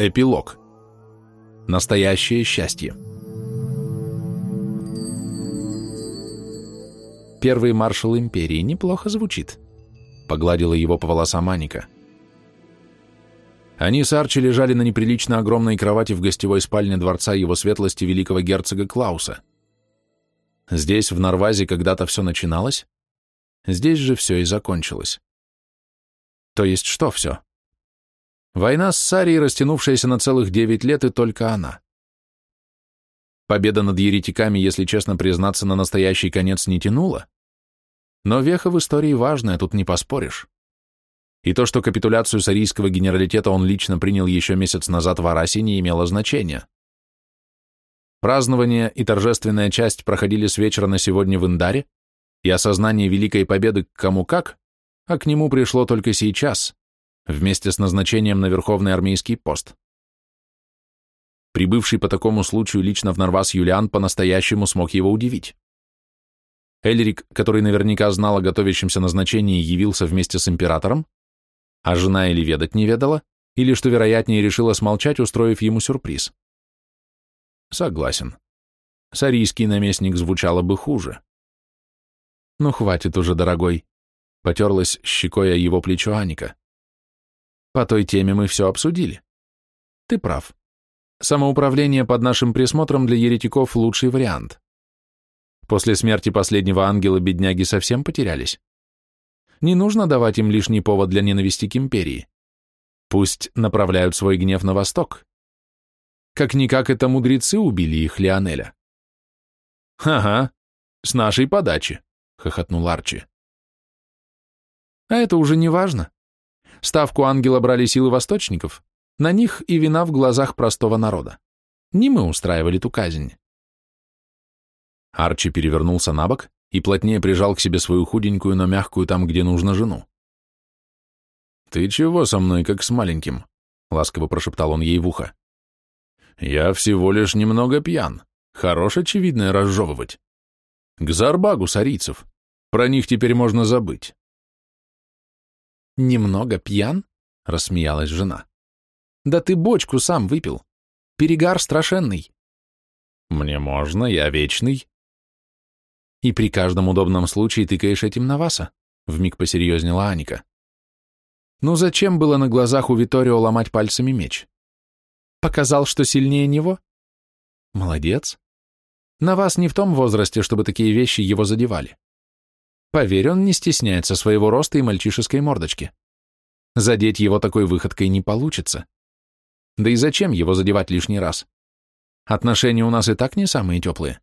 Эпилог. Настоящее счастье. Первый маршал империи неплохо звучит. Погладила его по волосам Аника. Они с Арчи лежали на неприлично огромной кровати в гостевой спальне дворца его светлости великого герцога Клауса. Здесь, в Норвазе, когда-то все начиналось, здесь же все и закончилось. То есть что все? Война с Сарией, растянувшаяся на целых девять лет, и только она. Победа над еретиками, если честно признаться, на настоящий конец не тянула. Но веха в истории важная, тут не поспоришь. И то, что капитуляцию сарийского генералитета он лично принял еще месяц назад в Арасе, не имело значения. Празднование и торжественная часть проходили с вечера на сегодня в Индаре, и осознание великой победы к кому как, а к нему пришло только сейчас, вместе с назначением на Верховный армейский пост. Прибывший по такому случаю лично в Нарвас Юлиан по-настоящему смог его удивить. Эльрик, который наверняка знал о готовящемся назначении, явился вместе с императором, а жена или ведать не ведала, или, что вероятнее, решила смолчать, устроив ему сюрприз. Согласен. Сарийский наместник звучало бы хуже. Ну, хватит уже, дорогой. Потерлась щекой о его плечо Аника. По той теме мы все обсудили. Ты прав. Самоуправление под нашим присмотром для еретиков лучший вариант. После смерти последнего ангела бедняги совсем потерялись. Не нужно давать им лишний повод для ненависти к империи. Пусть направляют свой гнев на восток. Как-никак это мудрецы убили их, Леонеля. «Ага, с нашей подачи», — хохотнул Арчи. «А это уже не важно. Ставку ангела брали силы восточников, на них и вина в глазах простого народа. Не мы устраивали ту казнь. Арчи перевернулся на бок и плотнее прижал к себе свою худенькую, но мягкую там, где нужно, жену. «Ты чего со мной, как с маленьким?» — ласково прошептал он ей в ухо. «Я всего лишь немного пьян. Хорош, очевидно, разжевывать. К Зарбагу сарийцев. Про них теперь можно забыть. «Немного пьян?» — рассмеялась жена. «Да ты бочку сам выпил. Перегар страшенный». «Мне можно, я вечный». «И при каждом удобном случае тыкаешь этим на Васа», — вмиг посерьезнела Аника. «Ну зачем было на глазах у Виторио ломать пальцами меч? Показал, что сильнее него? Молодец. На вас не в том возрасте, чтобы такие вещи его задевали. Поверь, он не стесняется своего роста и мальчишеской мордочки. Задеть его такой выходкой не получится. Да и зачем его задевать лишний раз? Отношения у нас и так не самые теплые.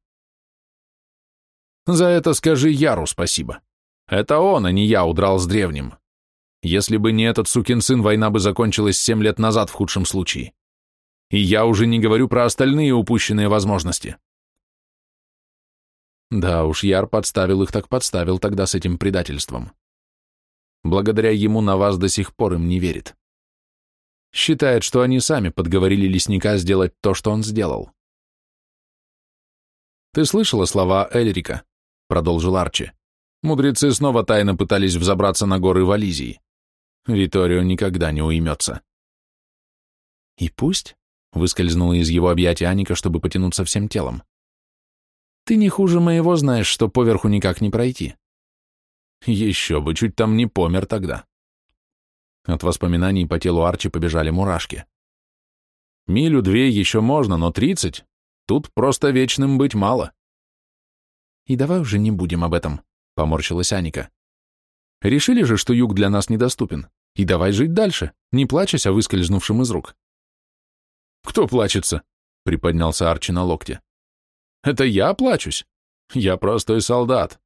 За это скажи Яру спасибо. Это он, а не я, удрал с древним. Если бы не этот сукин сын, война бы закончилась семь лет назад в худшем случае. И я уже не говорю про остальные упущенные возможности. Да уж, Яр подставил их так подставил тогда с этим предательством. Благодаря ему на вас до сих пор им не верит. Считает, что они сами подговорили лесника сделать то, что он сделал. «Ты слышала слова Эльрика?» — продолжил Арчи. «Мудрецы снова тайно пытались взобраться на горы Вализии. Виторио никогда не уймется». «И пусть?» — выскользнула из его объятия Аника, чтобы потянуться всем телом. Ты не хуже моего знаешь, что поверху никак не пройти. Еще бы, чуть там не помер тогда. От воспоминаний по телу Арчи побежали мурашки. Милю-две еще можно, но тридцать? Тут просто вечным быть мало. И давай уже не будем об этом, поморщилась Аника. Решили же, что юг для нас недоступен. И давай жить дальше, не плачась о выскользнувшем из рук. Кто плачется? Приподнялся Арчи на локте. Это я плачусь? Я простой солдат.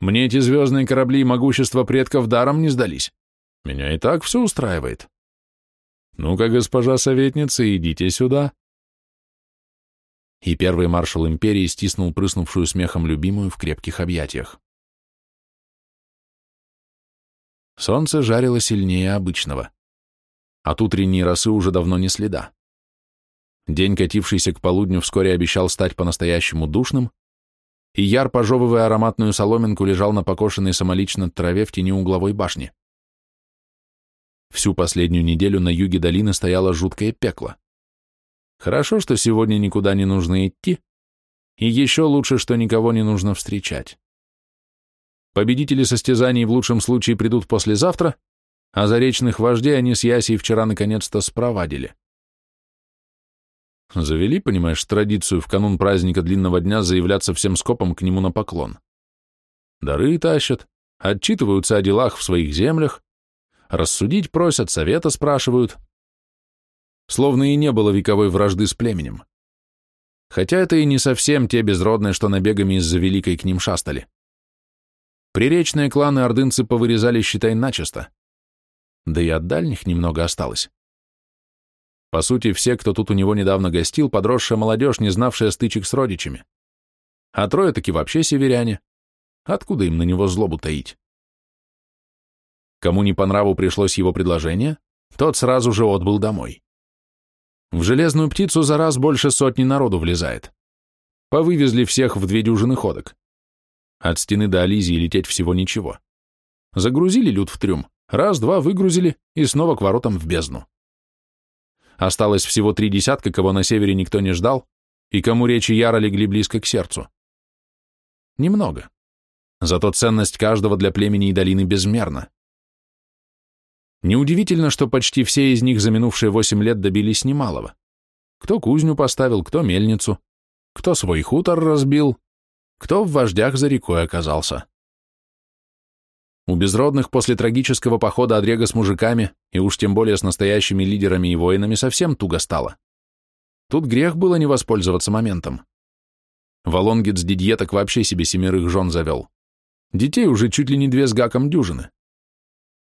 Мне эти звездные корабли и могущество предков даром не сдались. Меня и так все устраивает. Ну-ка, госпожа советница, идите сюда. И первый маршал империи стиснул прыснувшую смехом любимую в крепких объятиях. Солнце жарило сильнее обычного. От утренней росы уже давно не следа. День, катившийся к полудню, вскоре обещал стать по-настоящему душным, и Яр, пожевывая ароматную соломинку, лежал на покошенной самолично траве в тени угловой башни. Всю последнюю неделю на юге долины стояло жуткое пекло. Хорошо, что сегодня никуда не нужно идти, и еще лучше, что никого не нужно встречать. Победители состязаний в лучшем случае придут послезавтра, а заречных вождей они с Ясей вчера наконец-то спровадили. Завели, понимаешь, традицию в канун праздника длинного дня заявляться всем скопом к нему на поклон. Дары тащат, отчитываются о делах в своих землях, рассудить просят, совета спрашивают. Словно и не было вековой вражды с племенем. Хотя это и не совсем те безродные, что набегами из-за великой к ним шастали. Приречные кланы ордынцы повырезали, считай, начисто. Да и от дальних немного осталось. По сути, все, кто тут у него недавно гостил, подросшая молодежь, не знавшая стычек с родичами. А трое таки вообще северяне. Откуда им на него злобу таить? Кому не по нраву пришлось его предложение, тот сразу же отбыл домой. В железную птицу за раз больше сотни народу влезает. Повывезли всех в две дюжины ходок. От стены до Ализии лететь всего ничего. Загрузили люд в трюм, раз-два выгрузили и снова к воротам в бездну. Осталось всего три десятка, кого на севере никто не ждал, и кому речи яро легли близко к сердцу. Немного. Зато ценность каждого для племени и долины безмерна. Неудивительно, что почти все из них за минувшие восемь лет добились немалого. Кто кузню поставил, кто мельницу, кто свой хутор разбил, кто в вождях за рекой оказался. У безродных после трагического похода Адрега с мужиками, и уж тем более с настоящими лидерами и воинами, совсем туго стало. Тут грех было не воспользоваться моментом. Волонгит с Дидье так вообще себе семерых жен завел. Детей уже чуть ли не две с гаком дюжины.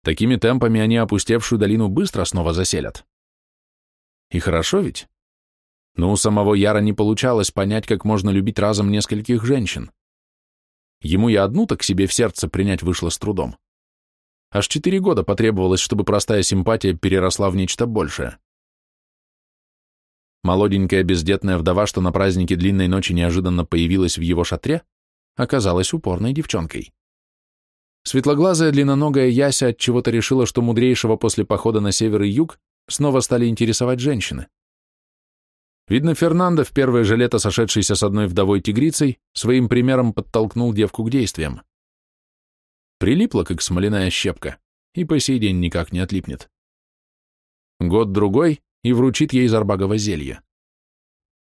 Такими темпами они опустевшую долину быстро снова заселят. И хорошо ведь? Но у самого Яра не получалось понять, как можно любить разом нескольких женщин. Ему и одну-то к себе в сердце принять вышло с трудом. Аж четыре года потребовалось, чтобы простая симпатия переросла в нечто большее. Молоденькая бездетная вдова, что на празднике длинной ночи неожиданно появилась в его шатре, оказалась упорной девчонкой. Светлоглазая длинноногая Яся от чего то решила, что мудрейшего после похода на север и юг снова стали интересовать женщины. Видно, Фернандо, в первое же лето сошедшийся с одной вдовой тигрицей, своим примером подтолкнул девку к действиям. Прилипла, как смоляная щепка, и по сей день никак не отлипнет. Год-другой, и вручит ей зарбагово зелье.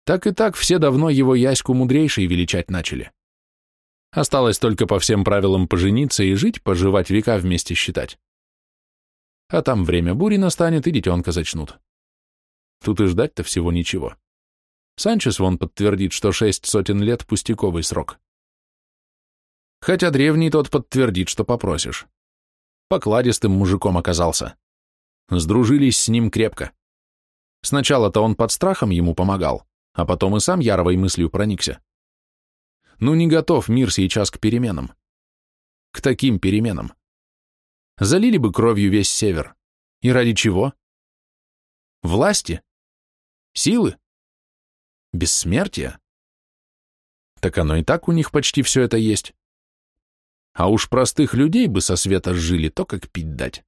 Так и так все давно его Яську мудрейшей величать начали. Осталось только по всем правилам пожениться и жить, поживать века вместе считать. А там время бури настанет, и детенка зачнут. Тут и ждать-то всего ничего. Санчес вон подтвердит, что шесть сотен лет — пустяковый срок. Хотя древний тот подтвердит, что попросишь. Покладистым мужиком оказался. Сдружились с ним крепко. Сначала-то он под страхом ему помогал, а потом и сам яровой мыслью проникся. Ну не готов мир сейчас к переменам. К таким переменам. Залили бы кровью весь север. И ради чего? Власти? Силы? Бессмертия? Так оно и так у них почти все это есть. А уж простых людей бы со света жили, то как пить дать.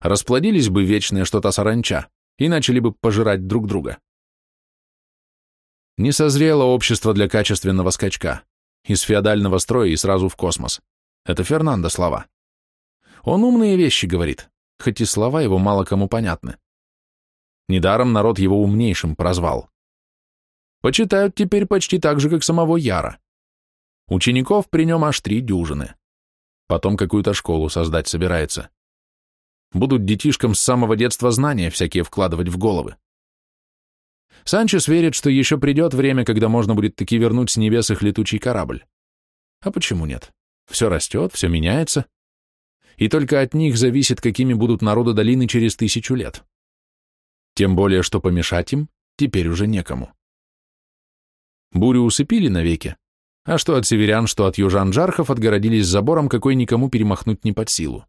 Расплодились бы вечные что-то саранча и начали бы пожирать друг друга. Не созрело общество для качественного скачка. Из феодального строя и сразу в космос. Это Фернандо слова. Он умные вещи говорит, хоть и слова его мало кому понятны. Недаром народ его умнейшим прозвал. Почитают теперь почти так же, как самого Яра. Учеников при нем аж три дюжины. Потом какую-то школу создать собирается. Будут детишкам с самого детства знания всякие вкладывать в головы. Санчес верит, что еще придет время, когда можно будет таки вернуть с небес их летучий корабль. А почему нет? Все растет, все меняется. И только от них зависит, какими будут народы долины через тысячу лет. Тем более, что помешать им теперь уже некому. Бурю усыпили навеки, а что от северян, что от южан-джархов отгородились забором, какой никому перемахнуть не под силу.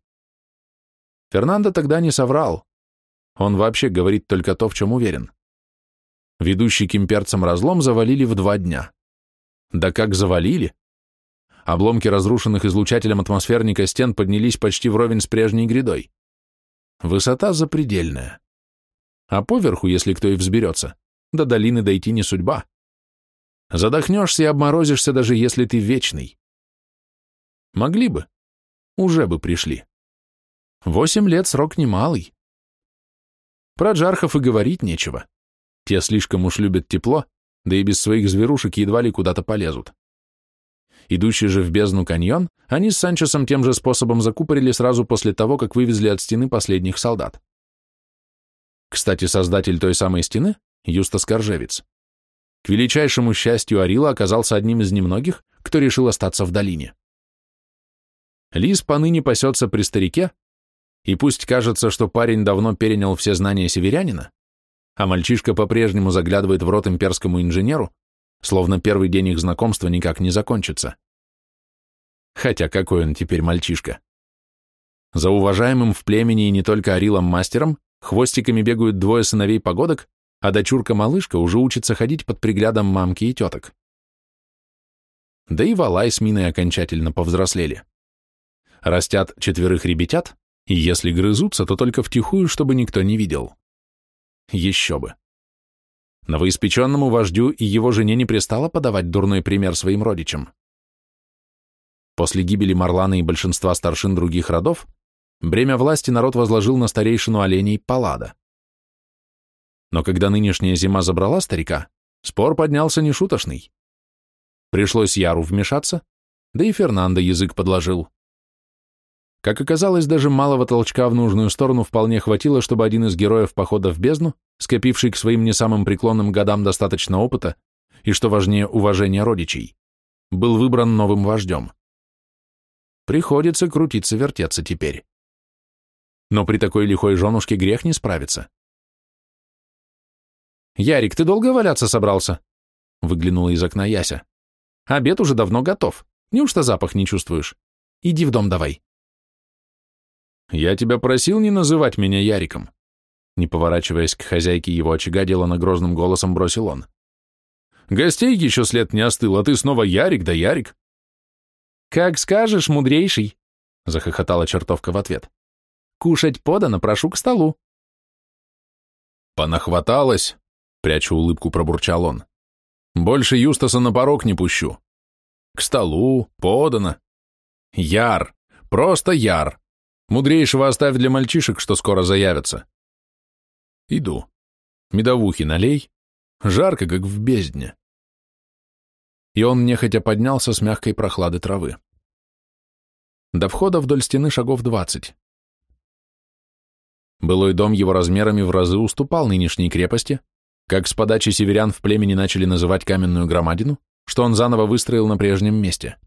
Фернандо тогда не соврал. Он вообще говорит только то, в чем уверен. Ведущий к имперцам разлом завалили в два дня. Да как завалили? Обломки разрушенных излучателем атмосферника стен поднялись почти вровень с прежней грядой. Высота запредельная. А поверху, если кто и взберется, до долины дойти не судьба. Задохнешься и обморозишься, даже если ты вечный. Могли бы, уже бы пришли. Восемь лет срок немалый. Про джархов и говорить нечего. Те слишком уж любят тепло, да и без своих зверушек едва ли куда-то полезут. Идущий же в бездну каньон, они с Санчесом тем же способом закупорили сразу после того, как вывезли от стены последних солдат. Кстати, создатель той самой стены, Юстас Коржевец, к величайшему счастью Арила оказался одним из немногих, кто решил остаться в долине. Лис поныне пасется при старике, и пусть кажется, что парень давно перенял все знания северянина, а мальчишка по-прежнему заглядывает в рот имперскому инженеру, словно первый день их знакомства никак не закончится. Хотя какой он теперь мальчишка. За уважаемым в племени и не только Арилом-мастером хвостиками бегают двое сыновей погодок, а дочурка-малышка уже учится ходить под приглядом мамки и теток. Да и Валай с Миной окончательно повзрослели. Растят четверых ребятят, и если грызутся, то только втихую, чтобы никто не видел. Еще бы. Новоиспеченному вождю и его жене не пристало подавать дурной пример своим родичам. После гибели Марлана и большинства старшин других родов, бремя власти народ возложил на старейшину оленей Паллада. Но когда нынешняя зима забрала старика, спор поднялся нешуточный. Пришлось Яру вмешаться, да и Фернандо язык подложил. Как оказалось, даже малого толчка в нужную сторону вполне хватило, чтобы один из героев похода в бездну, скопивший к своим не самым преклонным годам достаточно опыта и, что важнее, уважения родичей, был выбран новым вождем. Приходится крутиться-вертеться теперь. Но при такой лихой женушке грех не справиться. «Ярик, ты долго валяться собрался?» Выглянула из окна Яся. «Обед уже давно готов. Неужто запах не чувствуешь? Иди в дом давай». «Я тебя просил не называть меня Яриком», не поворачиваясь к хозяйке его очага, делано грозным голосом бросил он. «Гостей еще след не остыл, а ты снова Ярик да Ярик». «Как скажешь, мудрейший», — захохотала чертовка в ответ. «Кушать подано, прошу к столу». «Понахваталась», — прячу улыбку, пробурчал он. «Больше Юстаса на порог не пущу. К столу, подано. Яр, просто яр. Мудрейшего оставь для мальчишек, что скоро заявятся. Иду. Медовухи налей. Жарко, как в бездне. И он нехотя поднялся с мягкой прохлады травы. До входа вдоль стены шагов двадцать. Былой дом его размерами в разы уступал нынешней крепости, как с подачи северян в племени начали называть каменную громадину, что он заново выстроил на прежнем месте.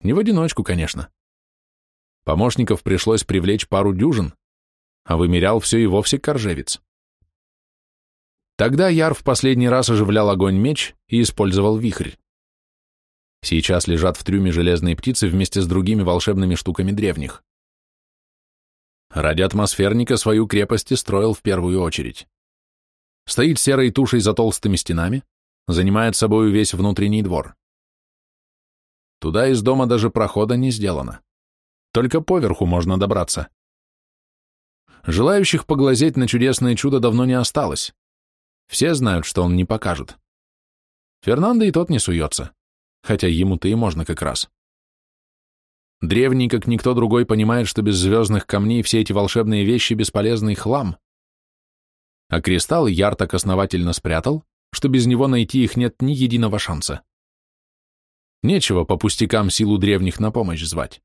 Не в одиночку, конечно. Помощников пришлось привлечь пару дюжин, а вымерял все и вовсе коржевец. Тогда Яр в последний раз оживлял огонь-меч и использовал вихрь. Сейчас лежат в трюме железные птицы вместе с другими волшебными штуками древних. Ради атмосферника свою крепость и строил в первую очередь. Стоит серой тушей за толстыми стенами, занимает собою весь внутренний двор. Туда из дома даже прохода не сделано. Только поверху можно добраться. Желающих поглазеть на чудесное чудо давно не осталось. Все знают, что он не покажет. Фернандо и тот не суется, хотя ему-то и можно как раз. Древний, как никто другой, понимает, что без звездных камней все эти волшебные вещи — бесполезный хлам. А кристалл Яр так основательно спрятал, что без него найти их нет ни единого шанса. Нечего по пустякам силу древних на помощь звать.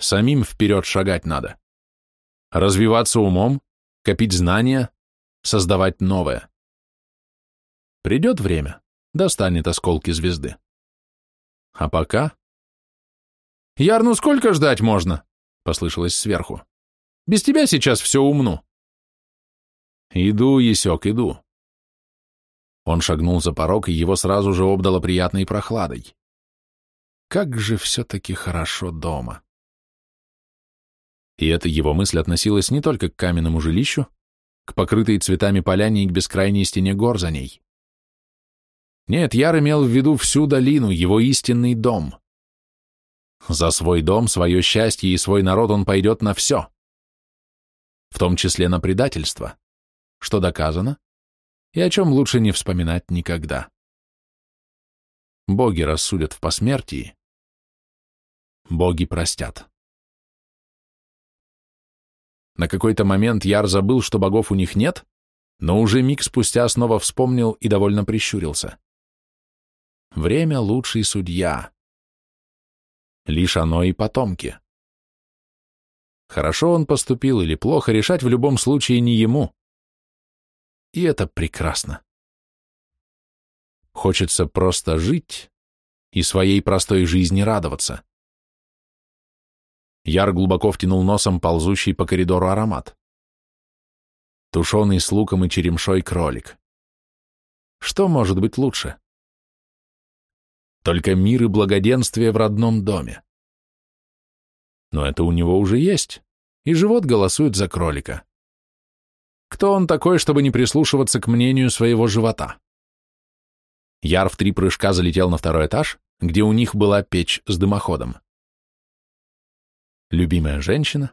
Самим вперед шагать надо. Развиваться умом, копить знания, создавать новое. Придет время, достанет осколки звезды. А пока... «Яр, ну сколько ждать можно?» — послышалось сверху. «Без тебя сейчас все умну». «Иду, Есек, иду». Он шагнул за порог, и его сразу же обдало приятной прохладой. Как же все-таки хорошо дома. И эта его мысль относилась не только к каменному жилищу, к покрытой цветами поляне и к бескрайней стене гор за ней. Нет, Яр имел в виду всю долину, его истинный дом. За свой дом, свое счастье и свой народ он пойдет на все. В том числе на предательство. Что доказано? и о чем лучше не вспоминать никогда. Боги рассудят в посмертии, боги простят. На какой-то момент Яр забыл, что богов у них нет, но уже миг спустя снова вспомнил и довольно прищурился. Время — лучший судья. Лишь оно и потомки. Хорошо он поступил или плохо, решать в любом случае не ему. И это прекрасно. Хочется просто жить и своей простой жизни радоваться. Яр глубоко втянул носом ползущий по коридору аромат. Тушеный с луком и черемшой кролик. Что может быть лучше? Только мир и благоденствие в родном доме. Но это у него уже есть, и живот голосует за кролика. Кто он такой, чтобы не прислушиваться к мнению своего живота? Яр в три прыжка залетел на второй этаж, где у них была печь с дымоходом любимая женщина,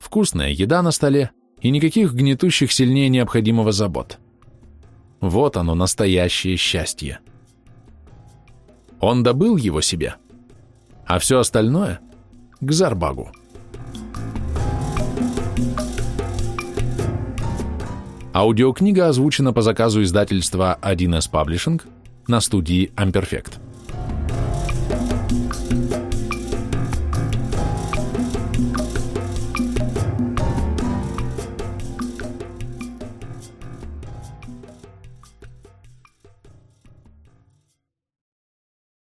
вкусная еда на столе и никаких гнетущих сильнее необходимого забот. Вот оно, настоящее счастье. Он добыл его себе, а все остальное — к Зарбагу. Аудиокнига озвучена по заказу издательства 1С Publishing на студии Amperfect.